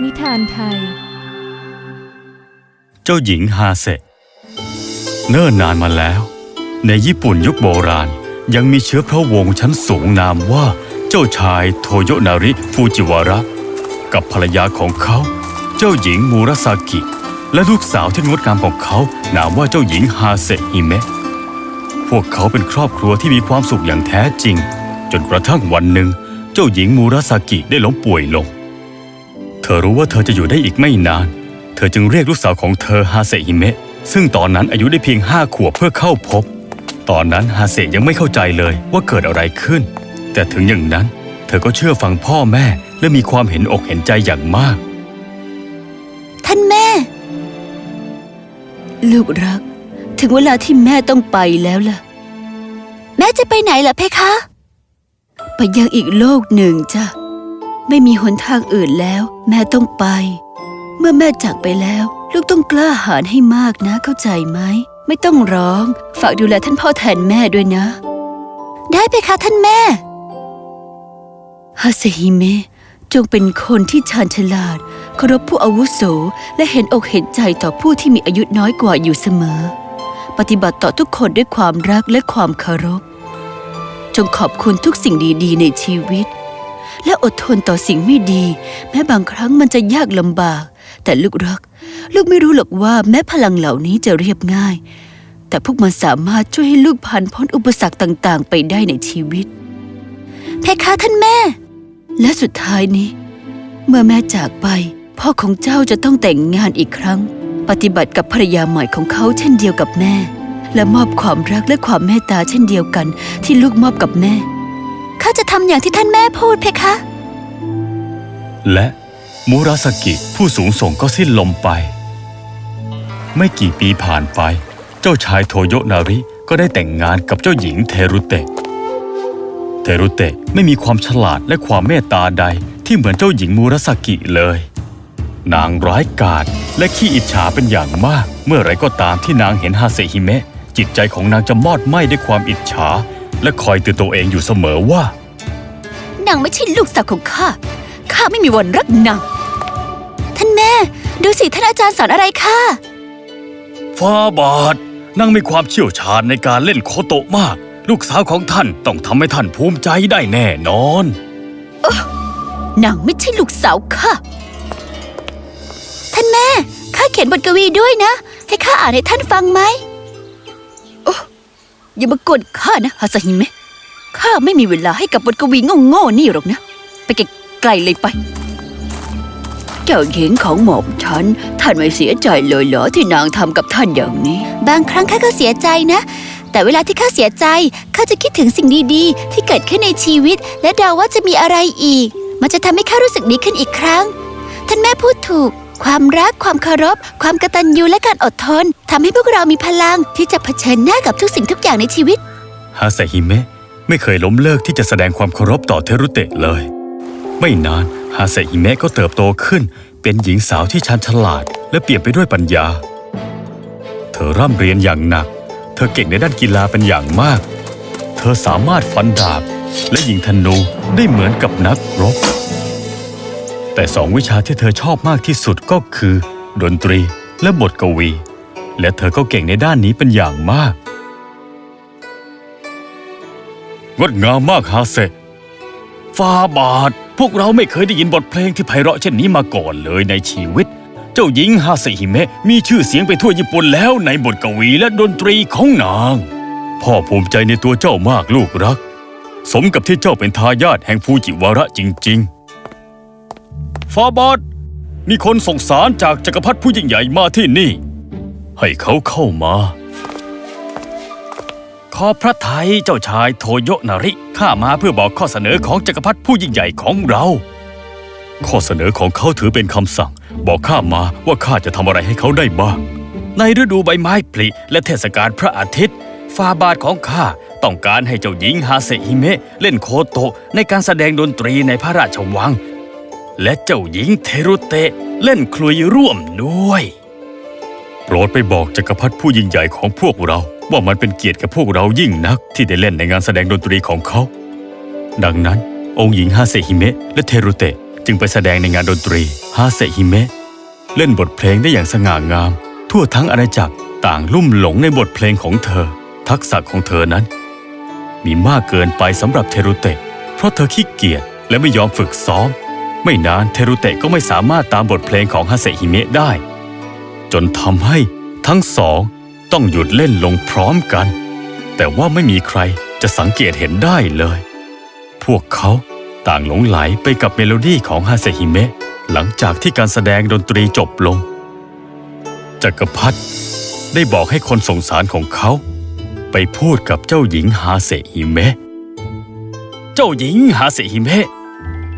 นิทานไทย เจ้าหญิงฮาเซเนิ่นนานมาแล้ว ในญี่ปุ่นยุคโบราณยังมีเชื้อพระวงศ์ชั้นสูงนามว่าเจ้าชายโทโยนาริฟูจิวาระ กับภรรยาของเขา เจ้าหญิงมูราซากิ และลูกสาวที่งดงามของเขานามว่าเจ้าหญิงฮาเซฮิเมะพวกเขาเป็นครอบครัวที่มีความสุขอย่างแท้จริง จนกระทั่งวันหนึ่ง เจ้าหญิงมูราซากิได้ล้มป่วยลง เธอรู้ว่าเธอจะอยู่ได้อีกไม่นาน เธอจึงเรียกลูกสาวของเธอฮาเซฮิเมะซึ่งตอนนั้นอายุได้เพียงห้าขวบเพื่อเข้าพบ ตอนนั้นฮาเซยังไม่เข้าใจเลยว่าเกิดอะไรขึ้น แต่ถึงอย่างนั้น เธอก็เชื่อฟังพ่อแม่และมีความเห็นอกเห็นใจอย่างมาก ท่านแม่ ลูกรัก ถึงเวลาที่แม่ต้องไปแล้วล่ะ แม่จะไปไหนล่ะเพคะ ไปยังอีกโลกหนึ่งจ้ะ ไม่มีหนทางอื่นแล้ว แม่ต้องไป เมื่อแม่จากไปแล้ว ลูกต้องกล้าหาญให้มากนะเข้าใจไหม ไม่ต้องร้อง ฝากดูแลท่านพ่อแทนแม่ด้วยนะ ได้เพคะท่านแม่ฮาเซฮิเมะจงเป็นคนที่ชาญฉลาดเคารพผู้อาวุโส และเห็นอกเห็นใจต่อผู้ที่มีอายุน้อยกว่าอยู่เสมอ ปฏิบัติต่อทุกคนด้วยความรักและความเคารพ จงขอบคุณทุกสิ่งดี ๆ ในชีวิต และอดทนต่อสิ่งไม่ดี แม้บางครั้งมันจะยากลำบาก แต่ลูกรัก ลูกไม่รู้หรอกว่าแม้พลังเหล่านี้จะเรียบง่าย แต่พวกมันสามารถช่วยให้ลูกผ่านพ้นอุปสรรคต่าง ๆ ไปได้ในชีวิต เพคะท่านแม่ และสุดท้ายนี้ เมื่อแม่จากไป พ่อของเจ้าจะต้องแต่งงานอีกครั้ง ปฏิบัติกับภรรยาใหม่ของเขาเช่นเดียวกับแม่ และมอบความรักและความเมตตาเช่นเดียวกัน ที่ลูกมอบกับแม่ ข้าจะทำอย่างที่ท่านแม่พูดเพคะ และมูราสกิผู้สูงส่งก็สิ้นลมไป ไม่กี่ปีผ่านไป เจ้าชายโทโยนาริก็ได้แต่งงานกับเจ้าหญิงเทรุเตะ เทรุเตะไม่มีความฉลาดและความเมตตาใดที่เหมือนเจ้าหญิงมูราสกิเลย นางร้ายกาจและขี้อิจฉาเป็นอย่างมาก เมื่อไรก็ตามที่นางเห็นฮาเซฮิเมะจิตใจของนางจะมอดไหม้ด้วยความอิจฉา และคอยเตือนตัวเองอยู่เสมอว่า นางไม่ใช่ลูกสาวของข้า ข้าไม่มีวันรักนาง ท่านแม่ ดูสิท่านอาจารย์สอนอะไรข้าฟ้าบาทนางมีความเชี่ยวชาญในการเล่นโคโตะมาก ลูกสาวของท่านต้องทำให้ท่านภูมิใจได้แน่นอน นางไม่ใช่ลูกสาวข้า ท่านแม่ ข้าเขียนบทกวีด้วยนะ ให้ข้าอ่านให้ท่านฟังไหมโอ้ อย่ามากวนข้านะฮาซาฮิเมะข้าไม่มีเวลาให้กับบทกวีโง่ๆนี่หรอกนะ ไปไกลๆเลยไป เจ้าหญิงของหม่อมฉัน ท่านไม่เสียใจเลยเหรอที่นางทำกับท่านอย่างนี้ บางครั้งข้าก็เสียใจนะ แต่เวลาที่ข้าเสียใจข้าจะคิดถึงสิ่งดีๆ ที่เกิดขึ้นในชีวิต และเดาว่าจะมีอะไรอีก มันจะทำให้ข้ารู้สึกดีขึ้นอีกครั้ง ท่านแม่พูดถูก ความรักความเคารพ ความกตัญญูและการอดทนทำให้พวกเรามีพลังที่จะเผชิญหน้ากับทุกสิ่งทุกอย่างในชีวิต ฮาเซฮิเมะไม่เคยล้มเลิกที่จะแสดงความเคารพต่อเทรุเตะเลย ไม่นานฮาเซฮิเมะก็เติบโตขึ้น เป็นหญิงสาวที่ชาญฉลาด และเปี่ยมไปด้วยปัญญา เธอร่ำเรียนอย่างหนัก เธอเก่งในด้านกีฬาเป็นอย่างมาก เธอสามารถฟันดาบและยิงธนูได้เหมือนกับนักรบ แต่สองวิชาที่เธอชอบมากที่สุดก็คือ ดนตรีและบทกวี และเธอก็เก่งในด้านนี้เป็นอย่างมาก งดงามมากฮาเซฟาบาท พวกเราไม่เคยได้ยินบทเพลงที่ไพเราะเช่นนี้มาก่อนเลยในชีวิต เจ้าหญิงฮาเซฮิเมะมีชื่อเสียงไปทั่วญี่ปุ่นแล้วในบทกวีและดนตรีของนาง พ่อภูมิใจในตัวเจ้ามากลูกรัก สมกับที่เจ้าเป็นทายาทแห่งฟูจิวาระจริง ๆ ฟาบาทมีคนส่งสารจากจักรพรรดิผู้ยิ่งใหญ่มาที่นี่ ให้เขาเข้ามา ขอพระไทยเจ้าชายโทโยนาริ ข้ามาเพื่อบอกข้อเสนอของจักรพรรดิผู้ยิ่งใหญ่ของเรา ข้อเสนอของเขาถือเป็นคำสั่ง บอกข้ามาว่าข้าจะทำอะไรให้เขาได้บ้าง ในฤดูใบไม้ผลิและเทศกาลพระอาทิตย์ฟาบาทของข้าต้องการให้เจ้าหญิงฮาเซฮิเมะเล่นโคโตะในการแสดงดนตรีในพระราชวัง และเจ้าหญิงเทรุเตะเล่นคลุยร่วมด้วย โปรดไปบอกจักรพรรดิผู้ยิ่งใหญ่ของพวกเรา ว่ามันเป็นเกียรติกับพวกเรายิ่งนัก ที่ได้เล่นในงานแสดงดนตรีของเขา ดังนั้น องค์หญิงฮาเซฮิเมะและเทรุเตะจึงไปแสดงในงานดนตรีฮาเซฮิเมะเล่นบทเพลงได้อย่างสง่างาม ทั่วทั้งอาณาจักรต่างลุ่มหลงในบทเพลงของเธอ ทักษะของเธอนั้น มีมากเกินไปสำหรับเทรุเตะเพราะเธอขี้เกียจและไม่ยอมฝึกซ้อม ไม่นานเทรุเตะก็ไม่สามารถตามบทเพลงของฮาเซฮิเมะได้ จนทำให้ทั้งสองต้องหยุดเล่นลงพร้อมกัน แต่ว่าไม่มีใครจะสังเกตเห็นได้เลย พวกเขาต่างหลงใหลไปกับเมโลดี้ของฮาเซฮิเมะหลังจากที่การแสดงดนตรีจบลง จักรพรรดิได้บอกให้คนส่งสารของเขา ไปพูดกับเจ้าหญิงฮาเซฮิเมะ เจ้าหญิงฮาเซฮิเมะ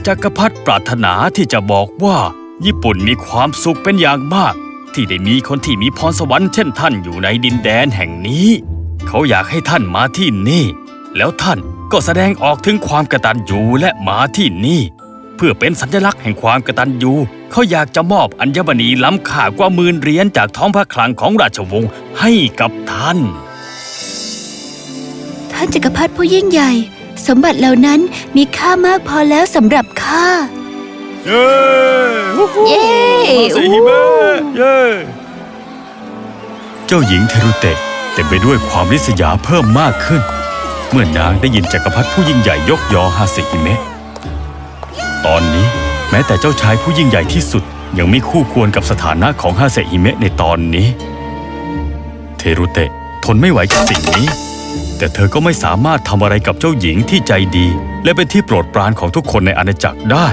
จักรพรรดิปรารถนาที่จะบอกว่า ญี่ปุ่นมีความสุขเป็นอย่างมาก ที่ได้มีคนที่มีพรสวรรค์เช่นท่านอยู่ในดินแดนแห่งนี้ เขาอยากให้ท่านมาที่นี่ แล้วท่านก็แสดงออกถึงความกตัญญูและมาที่นี่ เพื่อเป็นสัญลักษณ์แห่งความกตัญญูเขาอยากจะมอบอัญมณีล้ำค่ากว่าหมื่นเหรียญจากท้องพระคลังของราชวงศ์ให้กับท่าน ท่านจักรพรรดิผู้ยิ่งใหญ่ สมบัติเหล่านั้นมีค่ามากพอแล้วสำหรับข้า เย้เย้มาสิฮิเมะเย้ เจ้าหญิงเทรุเตะเต็มไปด้วยความริษยาเพิ่มมากขึ้น เมื่อนางได้ยินจักรพรรดิผู้ยิ่งใหญ่ยกยอฮาเซฮิเมะตอนนี้แม้แต่เจ้าชายผู้ยิ่งใหญ่ที่สุด ยังไม่คู่ควรกับสถานะของฮาเซฮิเมะในตอนนี้ เทรุเตะทนไม่ไหวกับสิ่งนี้ แต่เธอก็ไม่สามารถทำอะไรกับเจ้าหญิงที่ใจดี และเป็นที่โปรดปรานของทุกคนในอาณาจักรได้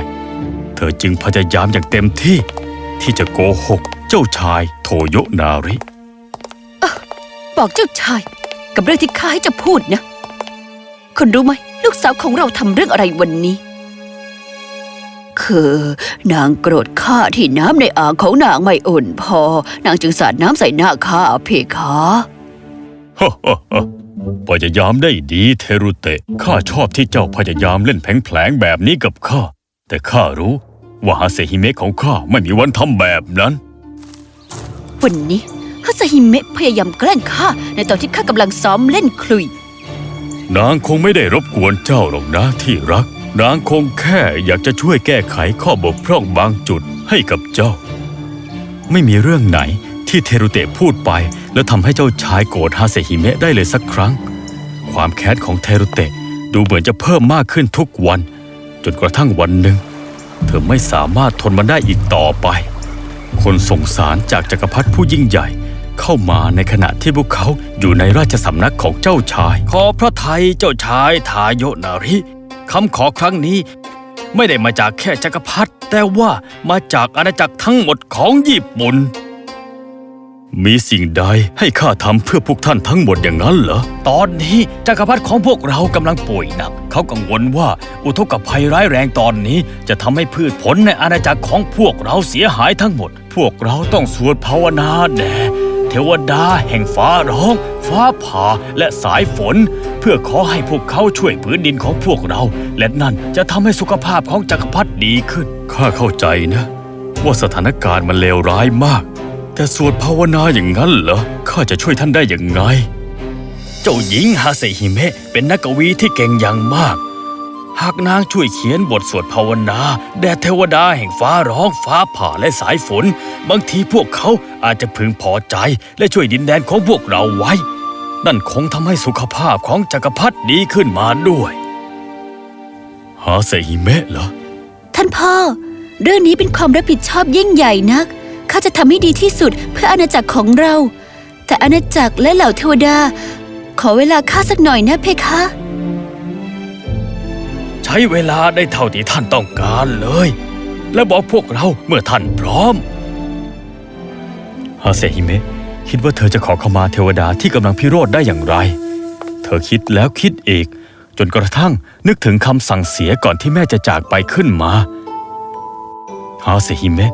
เธอจึงพยายามอย่างเต็มที่ ที่จะโกหกเจ้าชายโทโยนาริ บอกเจ้าชาย กับเรื่องที่ข้าให้เจะพูดนะคุณรู้ไหม ลูกสาวของเราทำเรื่องอะไรวันนี้ คือนางโกรธข้าที่น้ำในอ่างของนางไม่อุ่นพอ นางจึงสาดน้ำใส่หน้าข้าเพคะฮ่าฮ่าฮ่า พยายามได้ดีเทรุเตะข้าชอบที่เจ้าพยายามเล่นแผลงๆแบบนี้กับข้า แต่ข้ารู้ว่าฮาเซฮิเมะของข้าไม่มีวันทำแบบนั้น วันนี้ฮัสฮิเมะพยายามแกล้งข้าในตอนที่ข้ากำลังซ้อมเล่นคลุย นางคงไม่ได้รบกวนเจ้าหรอกนะที่รัก นางคงแค่อยากจะช่วยแก้ไขข้อบกพร่องบางจุดให้กับเจ้า ไม่มีเรื่องไหน ที่เทรุเตะพูดไป แล้วทำให้เจ้าชายโกรธฮาเซฮิเมะได้เลยสักครั้ง ความแค้นของเทรุเตะดูเหมือนจะเพิ่มมากขึ้นทุกวัน จนกระทั่งวันหนึ่ง เธอไม่สามารถทนมันได้อีกต่อไป คนส่งสารจากจักรพรรดิผู้ยิ่งใหญ่เข้ามาในขณะที่พวกเขาอยู่ในราชสำนักของเจ้าชาย ขอพระไทยเจ้าชายทายโยนาริคำขอครั้งนี้ไม่ได้มาจากแค่จักรพรรดิแต่ว่ามาจากอาณาจักรทั้งหมดของญี่ปุ่น มีสิ่งใดให้ข้าทำเพื่อพวกท่านทั้งหมดอย่างนั้นเหรอ ตอนนี้จักรพรรดิของพวกเรากำลังป่วยหนัก เขากังวลว่าอุทกภัยร้ายแรงตอนนี้ จะทำให้พืชผลในอาณาจักรของพวกเราเสียหายทั้งหมด พวกเราต้องสวดภาวนาแด่เทวดาแห่งฟ้าร้อง ฟ้าผ่าและสายฝน เพื่อขอให้พวกเขาช่วยพื้นดินของพวกเรา และนั่นจะทำให้สุขภาพของจักรพรรดิดีขึ้น ข้าเข้าใจนะ ว่าสถานการณ์มันเลวร้ายมาก แต่สวดภาวนาอย่างนั้นเหรอ ข้าจะช่วยท่านได้อย่างไง เจ้าหญิงฮาเซฮิเมะเป็นนักกวีที่เก่งอย่างมาก หากนางช่วยเขียนบทสวดภาวนาแด่เทวดาแห่งฟ้าร้องฟ้าผ่าและสายฝน บางทีพวกเขาอาจจะพึงพอใจและช่วยดินแดนของพวกเราไว้ นั่นคงทำให้สุขภาพของจักรพรรดิดีขึ้นมาด้วยฮาเซฮิเมะเหรอ ท่านพ่อ เรื่องนี้เป็นความรับผิดชอบยิ่งใหญ่นัก ข้าจะทำให้ดีที่สุดเพื่ออาณาจักรของเรา แต่อาณาจักรและเหล่าเทวดา ขอเวลาข้าสักหน่อยนะเพคะ ใช้เวลาได้เท่าที่ท่านต้องการเลย และบอกพวกเราเมื่อท่านพร้อมฮาเซฮิเมะคิดว่าเธอจะขอขมาเทวดาที่กำลังพิโรธได้อย่างไร เธอคิดแล้วคิดอีก จนกระทั่งนึกถึงคำสั่งเสียก่อนที่แม่จะจากไปขึ้นมาฮาเซฮิเมะ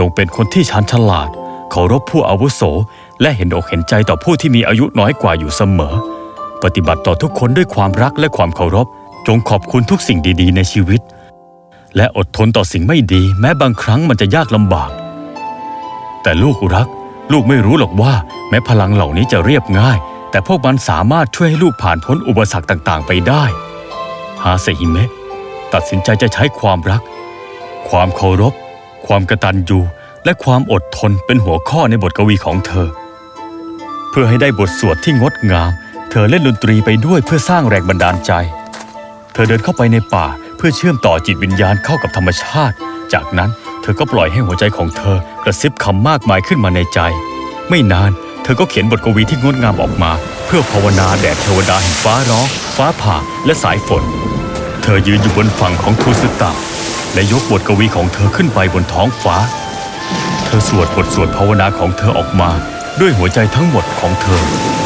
จงเป็นคนที่ชาญฉลาดเคารพผู้อาวุโส และเห็นอกเห็นใจต่อผู้ที่มีอายุน้อยกว่าอยู่เสมอ ปฏิบัติต่อทุกคนด้วยความรักและความเคารพ จงขอบคุณทุกสิ่งดีๆ ในชีวิต และอดทนต่อสิ่งไม่ดี แม้บางครั้งมันจะยากลำบาก แต่ลูกรัก ลูกไม่รู้หรอกว่า แม้พลังเหล่านี้จะเรียบง่าย แต่พวกมันสามารถช่วยให้ลูกผ่านพ้นอุปสรรคต่างๆ ไปได้ฮาเซฮิเมะตัดสินใจจะใช้ความรัก ความเคารพ ความกระตัญญูและความอดทนเป็นหัวข้อในบทกวีของเธอ เพื่อให้ได้บทสวดที่งดงาม เธอเล่นดนตรีไปด้วยเพื่อสร้างแรงบันดาลใจ เธอเดินเข้าไปในป่าเพื่อเชื่อมต่อจิตวิญญาณเข้ากับธรรมชาติ จากนั้นเธอก็ปล่อยให้หัวใจของเธอกระซิบคำมากมายขึ้นมาในใจ ไม่นานเธอก็เขียนบทกวีที่งดงามออกมา เพื่อภาวนาแด่เทวดาแห่งฟ้าร้องฟ้าผ่าและสายฝน เธอยืนอยู่บนฝั่งของทูสตา และยกบทกวีของเธอขึ้นไปบนท้องฟ้า เธอสวดบทสวดภาวนาของเธอออกมา ด้วยหัวใจทั้งหมดของเธอ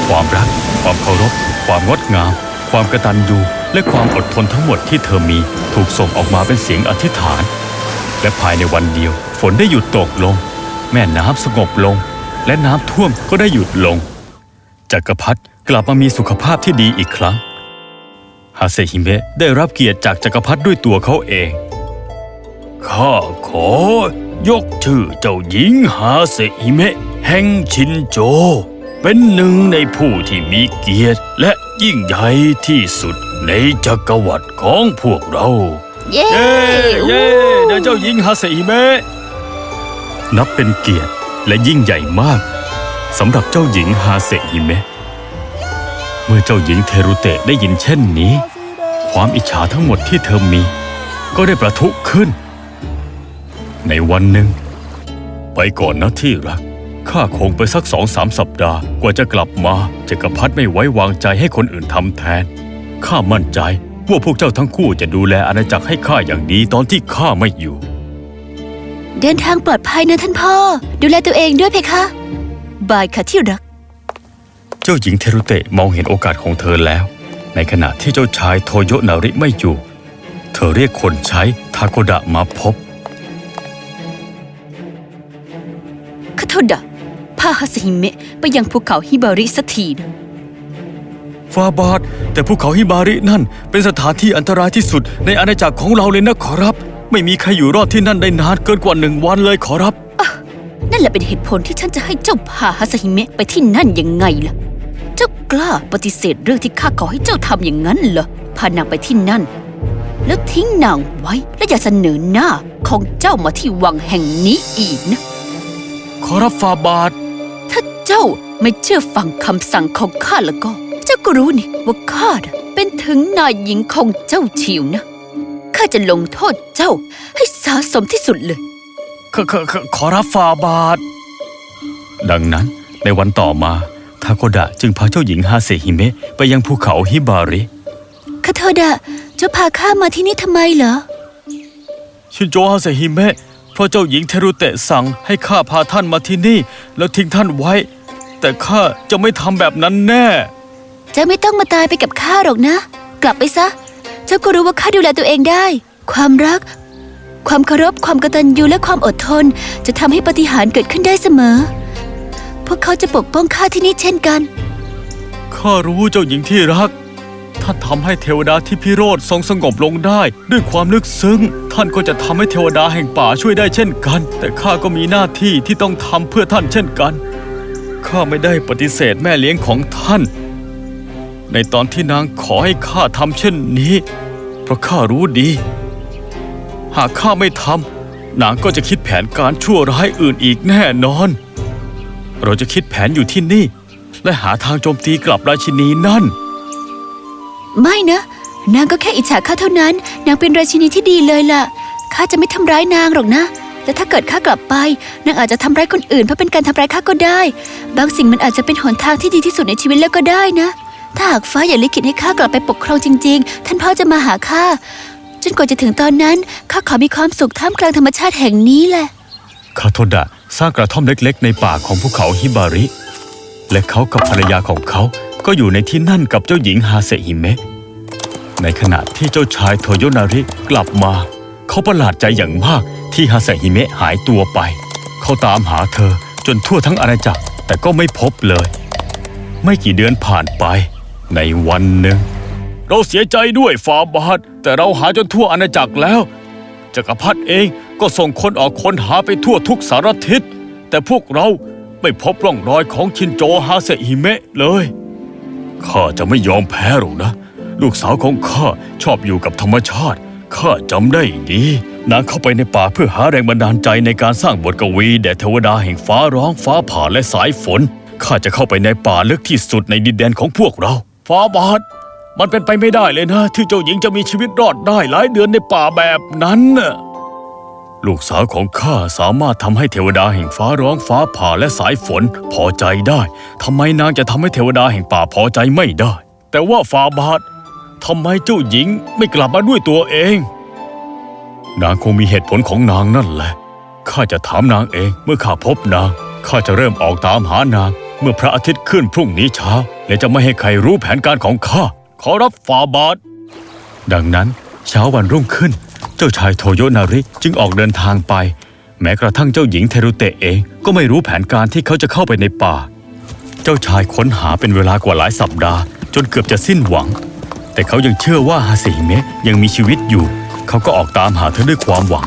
ความรัก ความเคารพ ความงดงาม ความกระตัญญูและความอดทนทั้งหมดที่เธอมีถูกส่งออกมาเป็นเสียงอธิษฐาน และภายในวันเดียว ฝนได้หยุดตกลง แม่น้ำสงบลง และน้ำท่วมก็ได้หยุดลงจักรพรรดิกลับมามีสุขภาพที่ดีอีกครั้งฮาเซฮิเมะได้รับเกียรติจากจักรพรรดิด้วยตัวเขาเอง ข้าขอยกชื่อเจ้าหญิงฮาเซฮิเมะแห่งชินโจ เป็นหนึ่งในผู้ที่มีเกียรติและยิ่งใหญ่ที่สุดในจักรวรรดิของพวกเรา เย้เย้เย้เดี๋ยวเจ้าหญิงฮาเซฮิเมะนับเป็นเกียรติและยิ่งใหญ่มากสำหรับเจ้าหญิงฮาเซฮิเมะเมื่อเจ้าหญิงเทรุเตะได้ยินเช่นนี้ ความอิจฉาทั้งหมดที่เธอมี ก็ได้ประทุขึ้น ในวันหนึ่ง ไปก่อนนะที่รัก ข้าคงไปสักสองสามสัปดาห์กว่าจะกลับมาจักรพรรดิไม่ไว้วางใจให้คนอื่นทำแทน ข้ามั่นใจว่าพวกเจ้าทั้งคู่จะดูแลอาณาจักรให้ข้าอย่างดีตอนที่ข้าไม่อยู่ เดินทางปลอดภัยนะท่านพ่อ ดูแลตัวเองด้วยเพคะ บายค่ะที่รัก เจ้าหญิงเทรุเตะมองเห็นโอกาสของเธอแล้ว ในขณะที่เจ้าชายโทโยนาริไม่อยู่ เธอเรียกคนใช้ทาโกดะมาพบ ฮาสฮิเมะไปยังภูเขาฮิบาริสักทีนะฟาบาทแต่ภูเขาฮิบารินั่น เป็นสถานที่อันตรายที่สุดในอาณาจักรของเราเลยนะขอรับ ไม่มีใครอยู่รอดที่นั่นได้นานเกินกว่าหนึ่งวันเลยขอรับ นั่นแหละเป็นเหตุผลที่ฉันจะให้เจ้าพาฮาสฮิเมะไปที่นั่นยังไงล่ะ เจ้ากล้าปฏิเสธเรื่องที่ข้าขอให้เจ้าทำอย่างนั้นเหรอพานางไปที่นั่น แล้วทิ้งนางไว้และอย่าเสนอหน้าของเจ้ามาที่วังแห่งนี้อีกนะ ขอรับฟาบาทถ้าเจ้า ไม่เชื่อฟังคำสั่งของข้าแล้วก็ เจ้าก็รู้นี่ว่าข้าน่ะเป็นถึงนายหญิงของเจ้าชิวนะ ข้าจะลงโทษเจ้าให้สาสมที่สุดเลยขขขขอรับฟาบาท ดังนั้นในวันต่อมาทาโกดะจึงพาเจ้าหญิงฮาเซฮิเมะไปยังภูเขาฮิบาริคาโทดะเจ้าพาข้ามาที่นี่ทำไมเหรอ ชินโจฮาเซฮิเมะเพราะเจ้าหญิงเทรุเตะสั่งให้ข้าพาท่านมาที่นี่ แล้วทิ้งท่านไว้ แต่ข้าจะไม่ทำแบบนั้นแน่ เจ้าไม่ต้องมาตายไปกับข้าหรอกนะ กลับไปซะ เจ้าก็รู้ว่าข้าดูแลตัวเองได้ ความรัก ความเคารพความกตัญญูและความอดทน จะทำให้ปาฏิหารย์เกิดขึ้นได้เสมอ พวกเขาจะปกป้องข้าที่นี่เช่นกัน ข้ารู้เจ้าหญิงที่รัก ท่านทำให้เทวดาที่พิโรธทรงสงบลงได้ ด้วยความลึกซึ้ง ท่านก็จะทำให้เทวดาแห่งป่าช่วยได้เช่นกัน แต่ข้าก็มีหน้าที่ที่ต้องทำเพื่อท่านเช่นกัน ข้าไม่ได้ปฏิเสธแม่เลี้ยงของท่าน ในตอนที่นางขอให้ข้าทำเช่นนี้ เพราะข้ารู้ดี หากข้าไม่ทำนางก็จะคิดแผนการชั่วร้ายอื่นอีกแน่นอน เราจะคิดแผนอยู่ที่นี่ และหาทางโจมตีกลับราชินีนั่น ไม่นะ นางก็แค่อิจฉาข้าเท่านั้น นางเป็นราชินีที่ดีเลยล่ะข้าจะไม่ทำร้ายนางหรอกนะ และถ้าเกิดข้ากลับไปนางอาจจะทำร้ายคนอื่นเพื่อเป็นการทำร้ายข้าก็ได้ บางสิ่งมันอาจจะเป็นหนทางที่ดีที่สุดในชีวิตแล้วก็ได้นะ ถ้าหากฟ้าอย่าลิขิตให้ข้ากลับไปปกครองจริง ๆ ท่านพ่อจะมาหาข้าจนกว่าจะถึงตอนนั้นข้าขอมีความสุขท่ามกลางธรรมชาติแห่งนี้แหละคาโทดะสร้างกระท่อมเล็ก ๆ ในป่าของภูเขาฮิบาริ และเขากับภรรยาของเขาก็อยู่ในที่นั่นกับเจ้าหญิงฮาเซฮิเมะในขณะที่เจ้าชายโทโยนาริกลับมา เขาประหลาดใจอย่างมากที่ฮาเซฮิเมะหายตัวไป เขาตามหาเธอจนทั่วทั้งอาณาจักรแต่ก็ไม่พบเลย ไม่กี่เดือนผ่านไปในวันหนึ่ง เราเสียใจด้วยฟาบาทแต่เราหาจนทั่วอาณาจักรแล้วจักรพรรดิเองก็ส่งคนออกค้นหาไปทั่วทุกสารทิศ แต่พวกเราไม่พบร่องรอยของชินโจฮาเซฮิเมะเลย ข้าจะไม่ยอมแพ้หรอกนะ ลูกสาวของข้าชอบอยู่กับธรรมชาติ ข้าจำได้ดีนางเข้าไปในป่าเพื่อหาแรงบันดาลใจในการสร้างบทกวีแด่เทวดาแห่งฟ้าร้องฟ้าผ่าและสายฝนข้าจะเข้าไปในป่าลึกที่สุดในดินแดนของพวกเรา ฟ้าบาทมันเป็นไปไม่ได้เลยนะ ที่เจ้าหญิงจะมีชีวิตรอดได้หลายเดือนในป่าแบบนั้นน่ะลูกสาวของข้าสามารถทำให้เทวดาแห่งฟ้าร้องฟ้าผ่าและสายฝนพอใจได้ทำไมนางจะทำให้เทวดาแห่งป่าพอใจไม่ได้ แต่ว่าฟ้าบาท ทำไมเจ้าหญิงไม่กลับมาด้วยตัวเอง นางคงมีเหตุผลของนางนั่นแหละ ข้าจะถามนางเอง เมื่อข้าพบนาง ข้าจะเริ่มออกตามหานาง เมื่อพระอาทิตย์ขึ้นพรุ่งนี้เช้า และจะไม่ให้ใครรู้แผนการของข้า ขอรับฟาบาท ดังนั้นเช้าวันรุ่งขึ้น เจ้าชายโทโยนาริจึงออกเดินทางไป แม้กระทั่งเจ้าหญิงเทรุเตะเองก็ไม่รู้แผนการที่เขาจะเข้าไปในป่า เจ้าชายค้นหาเป็นเวลากว่าหลายสัปดาห์ จนเกือบจะสิ้นหวัง แต่เขายังเชื่อว่าฮาเซฮิเมะยังมีชีวิตอยู่ เขาก็ออกตามหาเธอด้วยความหวัง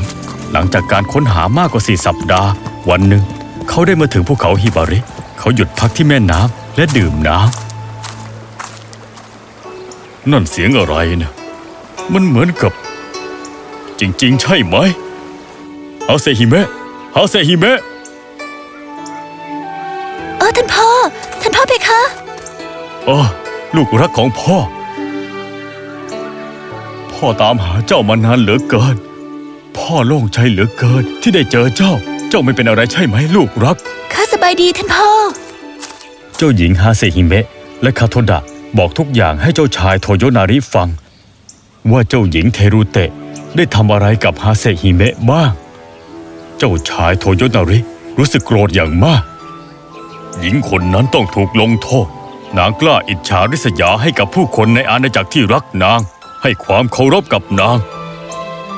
หลังจากการค้นหามากกว่าสี่สัปดาห์ วันหนึ่ง เขาได้มาถึงภูเขาฮิบาริ เขาหยุดพักที่แม่น้ำและดื่มน้ำนั่นเสียงอะไรนะมันเหมือนกับ จริง ๆ ใช่ไหมฮาเซฮิเมะฮาเซฮิเมะเออท่านพ่อ ท่านพ่อเพคะเออลูกรักของพ่อ พ่อตามหาเจ้ามานานเหลือเกิน พ่อโล่งใจเหลือเกินที่ได้เจอเจ้า เจ้าไม่เป็นอะไรใช่ไหมลูกรัก ข้าสบายดีท่านพ่อ เจ้าหญิงฮาเซฮิเมะและคาโทดะบอกทุกอย่างให้เจ้าชายโทโยนาริฟัง ว่าเจ้าหญิงเทรุเตะได้ทำอะไรกับฮาเซฮิเมะบ้าง เจ้าชายโทโยนาริรู้สึกโกรธอย่างมาก หญิงคนนั้นต้องถูกลงโทษ นางกล้าอิจฉาริษยาให้กับผู้คนในอาณาจักรที่รักนาง ให้ความเคารพกับนาง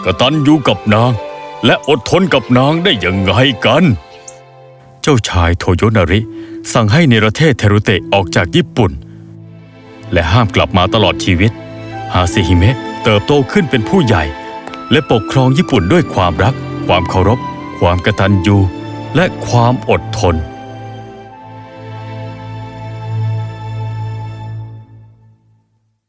กตัญญูกับนาง และอดทนกับนางได้ยังไงกัน เจ้าชายโทโยนาริ สั่งให้เนรเทศเทรุเตะออกจากญี่ปุ่น และห้ามกลับมาตลอดชีวิต ฮาเซฮิเมะเติบโตขึ้นเป็นผู้ใหญ่ และปกครองญี่ปุ่นด้วยความรัก ความเคารพ ความกตัญญู และความอดทน